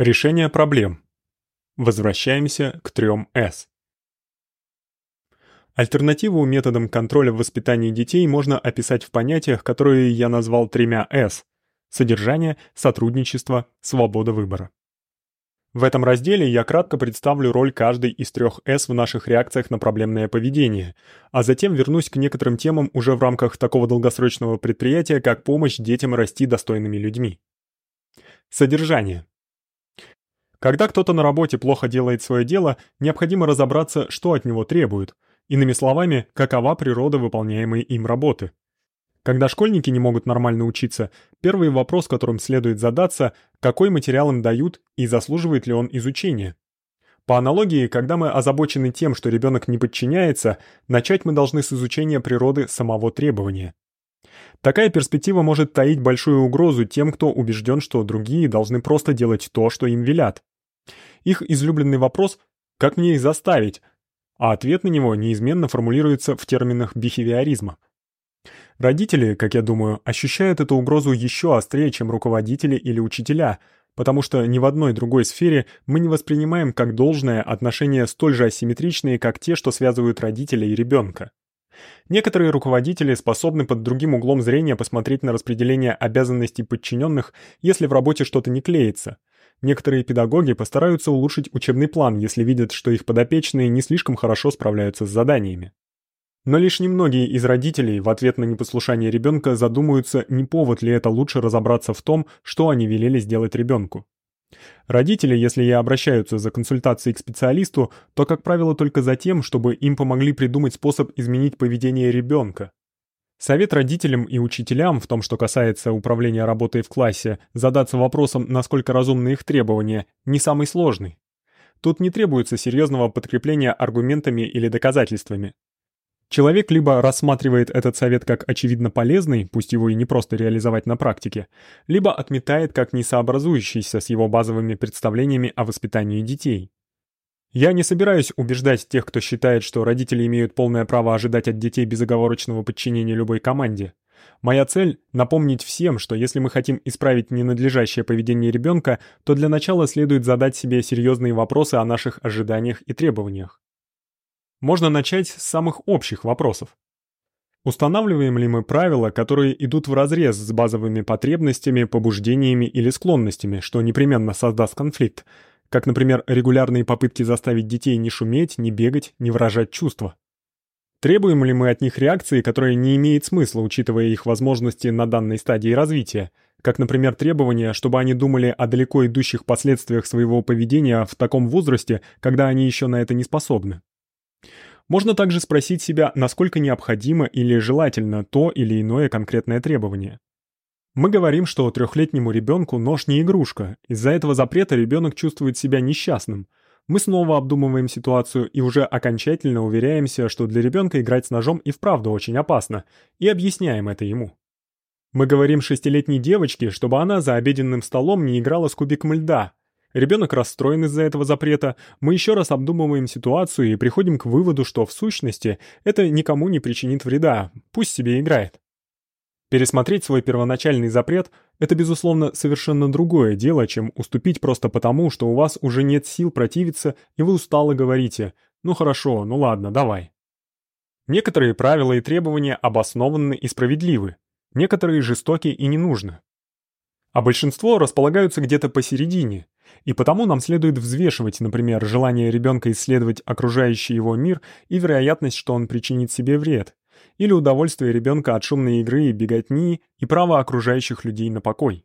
Решение проблем. Возвращаемся к трем «С». Альтернативу методам контроля в воспитании детей можно описать в понятиях, которые я назвал тремя «С» — содержание, сотрудничество, свобода выбора. В этом разделе я кратко представлю роль каждой из трех «С» в наших реакциях на проблемное поведение, а затем вернусь к некоторым темам уже в рамках такого долгосрочного предприятия, как помощь детям расти достойными людьми. Содержание. Когда кто-то на работе плохо делает свое дело, необходимо разобраться, что от него требуют. Иными словами, какова природа выполняемой им работы. Когда школьники не могут нормально учиться, первый вопрос, которым следует задаться, какой материал им дают и заслуживает ли он изучения. По аналогии, когда мы озабочены тем, что ребенок не подчиняется, начать мы должны с изучения природы самого требования. Такая перспектива может таить большую угрозу тем, кто убежден, что другие должны просто делать то, что им велят. Их излюбленный вопрос «как мне их заставить?», а ответ на него неизменно формулируется в терминах бихевиоризма. Родители, как я думаю, ощущают эту угрозу еще острее, чем руководители или учителя, потому что ни в одной другой сфере мы не воспринимаем как должное отношения столь же асимметричные, как те, что связывают родителя и ребенка. Некоторые руководители способны под другим углом зрения посмотреть на распределение обязанностей подчиненных, если в работе что-то не клеится, Некоторые педагоги постараются улучшить учебный план, если видят, что их подопечные не слишком хорошо справляются с заданиями. Но лишь немногие из родителей в ответ на непослушание ребенка задумаются, не повод ли это лучше разобраться в том, что они велели сделать ребенку. Родители, если и обращаются за консультацией к специалисту, то, как правило, только за тем, чтобы им помогли придумать способ изменить поведение ребенка. Совет родителям и учителям в том, что касается управления работой в классе, задаться вопросом, насколько разумны их требования, не самый сложный. Тут не требуется серьезного подкрепления аргументами или доказательствами. Человек либо рассматривает этот совет как очевидно полезный, пусть его и не просто реализовать на практике, либо отметает как несообразующийся с его базовыми представлениями о воспитании детей. Я не собираюсь убеждать тех, кто считает, что родители имеют полное право ожидать от детей безоговорочного подчинения любой команде. Моя цель — напомнить всем, что если мы хотим исправить ненадлежащее поведение ребенка, то для начала следует задать себе серьезные вопросы о наших ожиданиях и требованиях. Можно начать с самых общих вопросов. Устанавливаем ли мы правила, которые идут вразрез с базовыми потребностями, побуждениями или склонностями, что непременно создаст конфликт, как, например, регулярные попытки заставить детей не шуметь, не бегать, не выражать чувства. Требуем ли мы от них реакции, которая не имеет смысла, учитывая их возможности на данной стадии развития, как, например, требование, чтобы они думали о далеко идущих последствиях своего поведения в таком возрасте, когда они еще на это не способны. Можно также спросить себя, насколько необходимо или желательно то или иное конкретное требование. Мы говорим, что трехлетнему ребенку нож не игрушка. Из-за этого запрета ребенок чувствует себя несчастным. Мы снова обдумываем ситуацию и уже окончательно уверяемся, что для ребенка играть с ножом и вправду очень опасно, и объясняем это ему. Мы говорим шестилетней девочке, чтобы она за обеденным столом не играла с кубиком льда. Ребенок расстроен из-за этого запрета. Мы еще раз обдумываем ситуацию и приходим к выводу, что в сущности это никому не причинит вреда. Пусть себе играет. Пересмотреть свой первоначальный запрет – это, безусловно, совершенно другое дело, чем уступить просто потому, что у вас уже нет сил противиться, и вы устало говорите «ну хорошо, ну ладно, давай». Некоторые правила и требования обоснованы и справедливы, некоторые жестоки и не нужны. А большинство располагаются где-то посередине, и потому нам следует взвешивать, например, желание ребенка исследовать окружающий его мир и вероятность, что он причинит себе вред, или удовольствие ребенка от шумной игры и беготни и право окружающих людей на покой.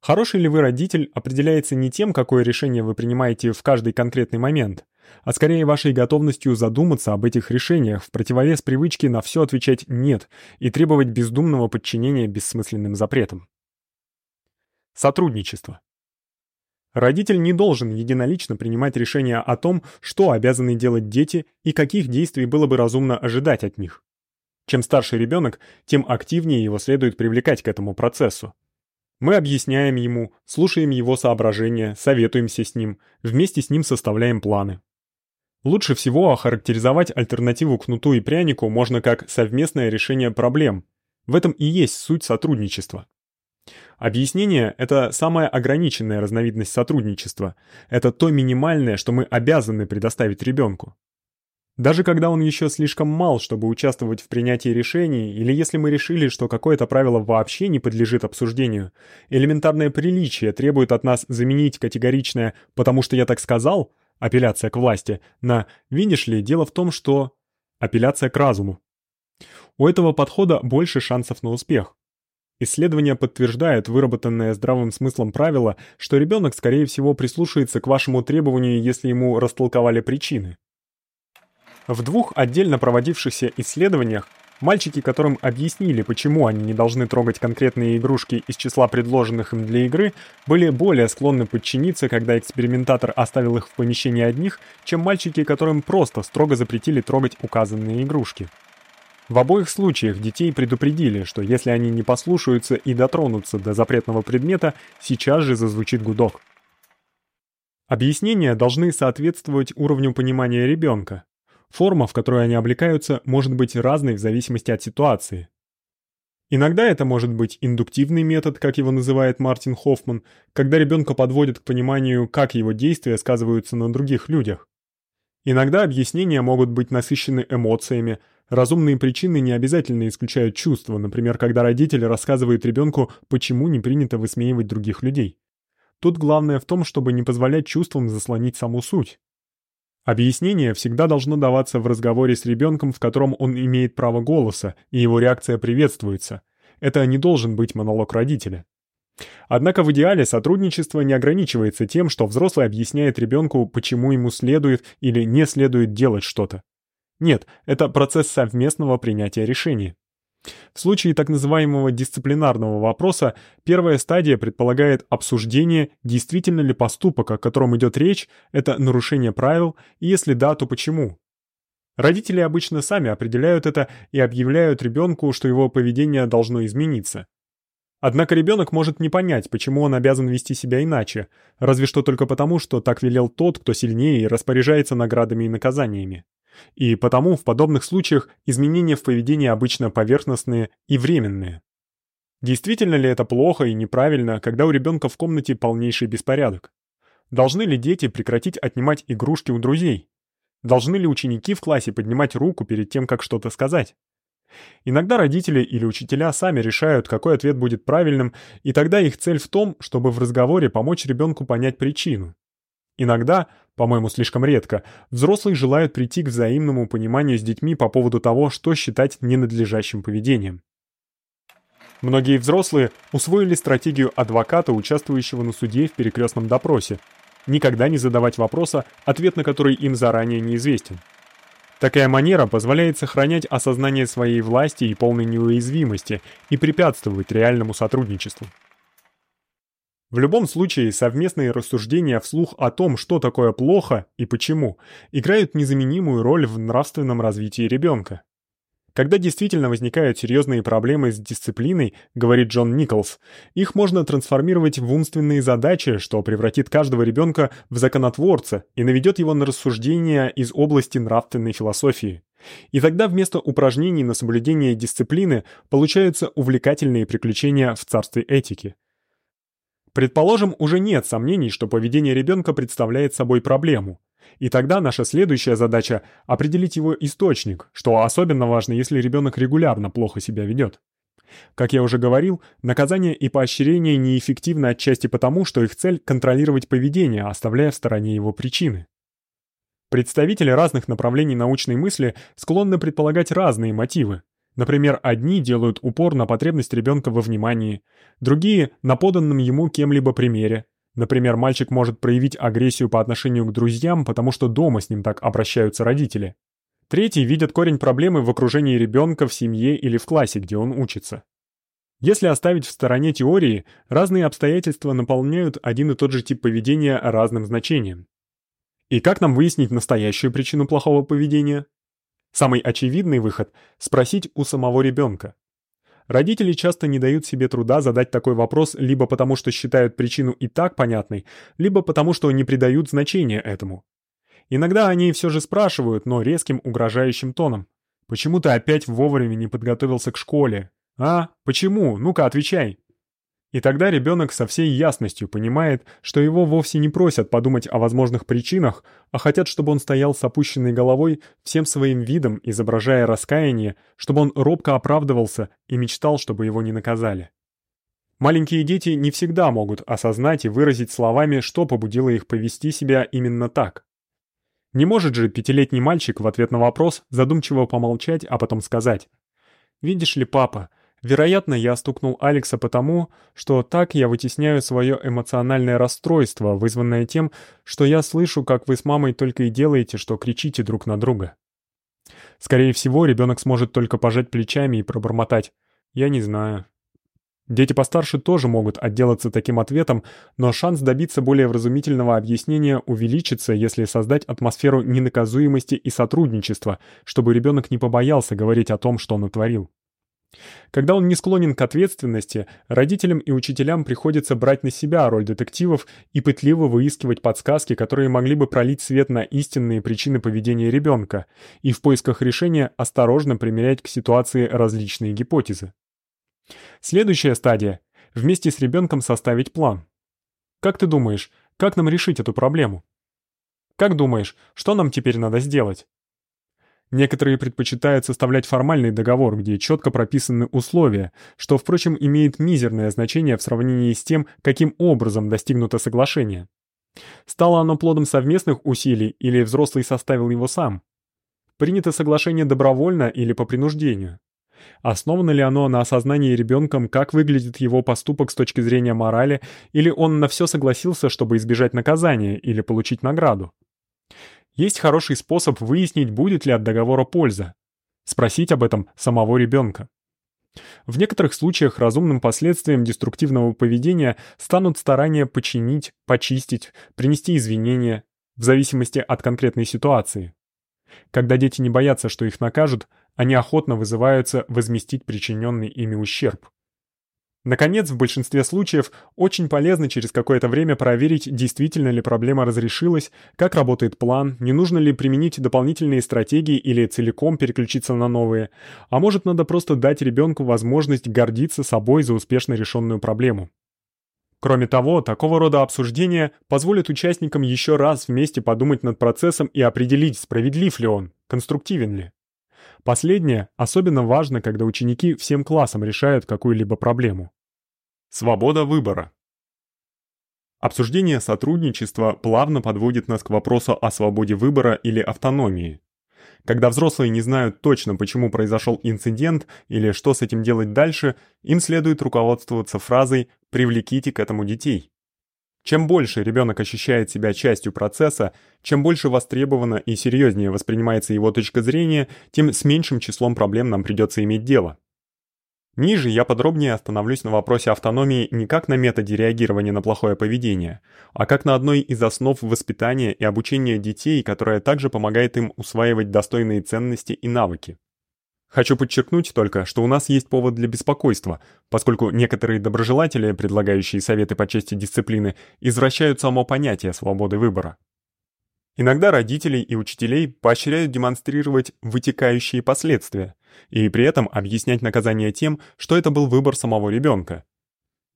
Хороший ли вы родитель определяется не тем, какое решение вы принимаете в каждый конкретный момент, а скорее вашей готовностью задуматься об этих решениях в противовес привычке на все отвечать «нет» и требовать бездумного подчинения бессмысленным запретам. Сотрудничество. Родитель не должен единолично принимать решения о том, что обязаны делать дети и каких действий было бы разумно ожидать от них. Чем старше ребенок, тем активнее его следует привлекать к этому процессу. Мы объясняем ему, слушаем его соображения, советуемся с ним, вместе с ним составляем планы. Лучше всего охарактеризовать альтернативу кнуту и прянику можно как совместное решение проблем. В этом и есть суть сотрудничества. Объяснение это самая ограниченная разновидность сотрудничества. Это то минимальное, что мы обязаны предоставить ребенку. Даже когда он еще слишком мал, чтобы участвовать в принятии решений, или если мы решили, что какое-то правило вообще не подлежит обсуждению, элементарное приличие требует от нас заменить категоричное «потому что я так сказал» апелляция к власти на «видишь ли, дело в том, что...» апелляция к разуму. У этого подхода больше шансов на успех. Исследования подтверждают выработанное здравым смыслом правило, что ребенок, скорее всего, прислушается к вашему требованию, если ему растолковали причины. В двух отдельно проводившихся исследованиях мальчики, которым объяснили, почему они не должны трогать конкретные игрушки из числа предложенных им для игры, были более склонны подчиниться, когда экспериментатор оставил их в помещении одних, чем мальчики, которым просто строго запретили трогать указанные игрушки. В обоих случаях детей предупредили, что если они не послушаются и дотронутся до запретного предмета, сейчас же зазвучит гудок. Объяснения должны соответствовать уровню понимания ребенка. Форма, в которой они облекаются, может быть разной в зависимости от ситуации. Иногда это может быть индуктивный метод, как его называет Мартин Хоффман, когда ребенка подводят к пониманию, как его действия сказываются на других людях. Иногда объяснения могут быть насыщены эмоциями, Разумные причины не обязательно исключают чувства, например, когда родители рассказывают ребенку, почему не принято высмеивать других людей. Тут главное в том, чтобы не позволять чувствам заслонить саму суть. Объяснение всегда должно даваться в разговоре с ребенком, в котором он имеет право голоса, и его реакция приветствуется. Это не должен быть монолог родителя. Однако в идеале сотрудничество не ограничивается тем, что взрослый объясняет ребенку, почему ему следует или не следует делать что-то. Нет, это процесс совместного принятия решений. В случае так называемого дисциплинарного вопроса первая стадия предполагает обсуждение, действительно ли поступок, о котором идет речь, это нарушение правил, и если да, то почему. Родители обычно сами определяют это и объявляют ребенку, что его поведение должно измениться. Однако ребенок может не понять, почему он обязан вести себя иначе, разве что только потому, что так велел тот, кто сильнее и распоряжается наградами и наказаниями. И потому в подобных случаях изменения в поведении обычно поверхностные и временные. Действительно ли это плохо и неправильно, когда у ребенка в комнате полнейший беспорядок? Должны ли дети прекратить отнимать игрушки у друзей? Должны ли ученики в классе поднимать руку перед тем, как что-то сказать? Иногда родители или учителя сами решают, какой ответ будет правильным, и тогда их цель в том, чтобы в разговоре помочь ребенку понять причину. Иногда, по-моему, слишком редко, взрослые желают прийти к взаимному пониманию с детьми по поводу того, что считать ненадлежащим поведением. Многие взрослые усвоили стратегию адвоката, участвующего на суде в перекрестном допросе. Никогда не задавать вопроса, ответ на который им заранее неизвестен. Такая манера позволяет сохранять осознание своей власти и полной неуязвимости и препятствовать реальному сотрудничеству. В любом случае, совместные рассуждения вслух о том, что такое плохо и почему, играют незаменимую роль в нравственном развитии ребенка. Когда действительно возникают серьезные проблемы с дисциплиной, говорит Джон Николс, их можно трансформировать в умственные задачи, что превратит каждого ребенка в законотворца и наведет его на рассуждения из области нравственной философии. И тогда вместо упражнений на соблюдение дисциплины получаются увлекательные приключения в царстве этики. Предположим, уже нет сомнений, что поведение ребенка представляет собой проблему. И тогда наша следующая задача — определить его источник, что особенно важно, если ребенок регулярно плохо себя ведет. Как я уже говорил, наказание и поощрение неэффективны отчасти потому, что их цель — контролировать поведение, оставляя в стороне его причины. Представители разных направлений научной мысли склонны предполагать разные мотивы, Например, одни делают упор на потребность ребенка во внимании, другие — на поданном ему кем-либо примере. Например, мальчик может проявить агрессию по отношению к друзьям, потому что дома с ним так обращаются родители. Третьи видят корень проблемы в окружении ребенка в семье или в классе, где он учится. Если оставить в стороне теории, разные обстоятельства наполняют один и тот же тип поведения разным значением. И как нам выяснить настоящую причину плохого поведения? Самый очевидный выход — спросить у самого ребенка. Родители часто не дают себе труда задать такой вопрос либо потому, что считают причину и так понятной, либо потому, что не придают значения этому. Иногда они все же спрашивают, но резким угрожающим тоном. «Почему ты опять вовремя не подготовился к школе? А? Почему? Ну-ка, отвечай!» И тогда ребенок со всей ясностью понимает, что его вовсе не просят подумать о возможных причинах, а хотят, чтобы он стоял с опущенной головой, всем своим видом изображая раскаяние, чтобы он робко оправдывался и мечтал, чтобы его не наказали. Маленькие дети не всегда могут осознать и выразить словами, что побудило их повести себя именно так. Не может же пятилетний мальчик в ответ на вопрос задумчиво помолчать, а потом сказать: "Видишь ли, папа, Вероятно, я стукнул Алекса потому, что так я вытесняю свое эмоциональное расстройство, вызванное тем, что я слышу, как вы с мамой только и делаете, что кричите друг на друга. Скорее всего, ребенок сможет только пожать плечами и пробормотать: "Я не знаю". Дети постарше тоже могут отделаться таким ответом, но шанс добиться более вразумительного объяснения увеличится, если создать атмосферу ненаказуемости и сотрудничества, чтобы ребенок не побоялся говорить о том, что он натворил. Когда он не склонен к ответственности, родителям и учителям приходится брать на себя роль детективов и пытливо выискивать подсказки, которые могли бы пролить свет на истинные причины поведения ребенка, и в поисках решения осторожно примерять к ситуации различные гипотезы. Следующая стадия вместе с ребенком составить план. Как ты думаешь, как нам решить эту проблему? Как думаешь, что нам теперь надо сделать? Некоторые предпочитают составлять формальный договор, где четко прописаны условия, что, впрочем, имеет мизерное значение в сравнении с тем, каким образом достигнуто соглашение. Стало оно плодом совместных усилий или взрослый составил его сам? Принято соглашение добровольно или по принуждению? Основано ли оно на осознании ребенком, как выглядит его поступок с точки зрения морали, или он на все согласился, чтобы избежать наказания или получить награду? Есть хороший способ выяснить, будет ли от договора польза. Спросить об этом самого ребенка. В некоторых случаях разумным последствием деструктивного поведения станут старания починить, почистить, принести извинения, в зависимости от конкретной ситуации. Когда дети не боятся, что их накажут, они охотно вызываются возместить причиненный ими ущерб. Наконец, в большинстве случаев очень полезно через какое-то время проверить, действительно ли проблема разрешилась, как работает план, не нужно ли применить дополнительные стратегии или целиком переключиться на новые. А может, надо просто дать ребенку возможность гордиться собой за успешно решенную проблему. Кроме того, такого рода обсуждения позволят участникам еще раз вместе подумать над процессом и определить, справедлив ли он, конструктивен ли. Последнее особенно важно, когда ученики всем классом решают какую-либо проблему. Свобода выбора. Обсуждение сотрудничества плавно подводит нас к вопросу о свободе выбора или автономии. Когда взрослые не знают точно, почему произошел инцидент или что с этим делать дальше, им следует руководствоваться фразой «привлеките к этому детей». Чем больше ребенок ощущает себя частью процесса, чем больше востребовано и серьезнее воспринимается его точка зрения, тем с меньшим числом проблем нам придется иметь дело. Ниже я подробнее остановлюсь на вопросе автономии не как на методе реагирования на плохое поведение, а как на одной из основ воспитания и обучения детей, которая также помогает им усваивать достойные ценности и навыки. Хочу подчеркнуть только, что у нас есть повод для беспокойства, поскольку некоторые доброжелатели, предлагающие советы по части дисциплины, извращают само понятие свободы выбора. Иногда родителей и учителей поощряют демонстрировать вытекающие последствия и при этом объяснять наказание тем, что это был выбор самого ребенка.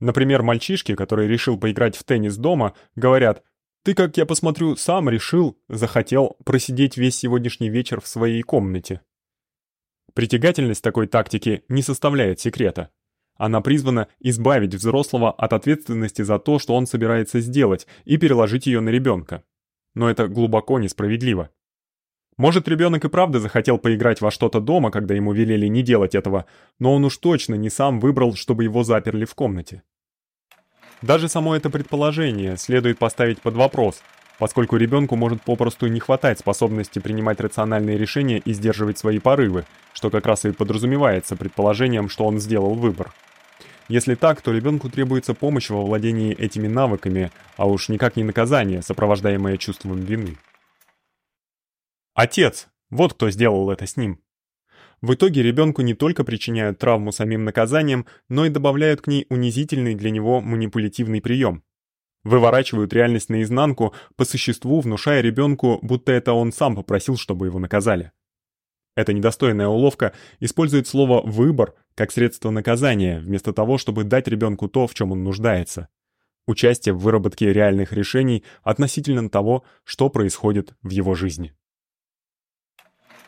Например, мальчишки, который решил поиграть в теннис дома, говорят: "Ты, как я посмотрю, сам решил, захотел просидеть весь сегодняшний вечер в своей комнате". Притягательность такой тактики не составляет секрета. Она призвана избавить взрослого от ответственности за то, что он собирается сделать, и переложить её на ребёнка. Но это глубоко несправедливо. Может, ребёнок и правда захотел поиграть во что-то дома, когда ему велели не делать этого, но он уж точно не сам выбрал, чтобы его заперли в комнате. Даже само это предположение следует поставить под вопрос – поскольку ребенку может попросту не хватать способности принимать рациональные решения и сдерживать свои порывы, что как раз и подразумевается предположением, что он сделал выбор. Если так, то ребенку требуется помощь во владении этими навыками, а уж никак не наказание, сопровождаемое чувством вины. Отец. Вот кто сделал это с ним. В итоге ребенку не только причиняют травму самим наказанием, но и добавляют к ней унизительный для него манипулятивный прием выворачивают реальность наизнанку, по существу внушая ребенку, будто это он сам попросил, чтобы его наказали. Эта недостойная уловка использует слово выбор как средство наказания, вместо того, чтобы дать ребенку то, в чем он нуждается. Участие в выработке реальных решений относительно того, что происходит в его жизни.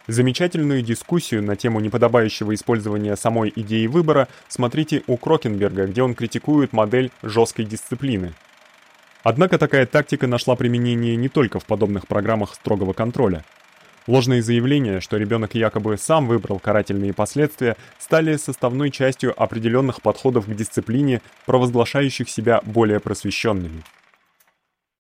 Замечательную дискуссию на тему неподобающего использования самой идеи выбора смотрите у Крокенберга, где он критикует модель жесткой дисциплины. Однако такая тактика нашла применение не только в подобных программах строгого контроля. Ложные заявления, что ребенок якобы сам выбрал карательные последствия, стали составной частью определенных подходов к дисциплине, провозглашающих себя более просвещенными.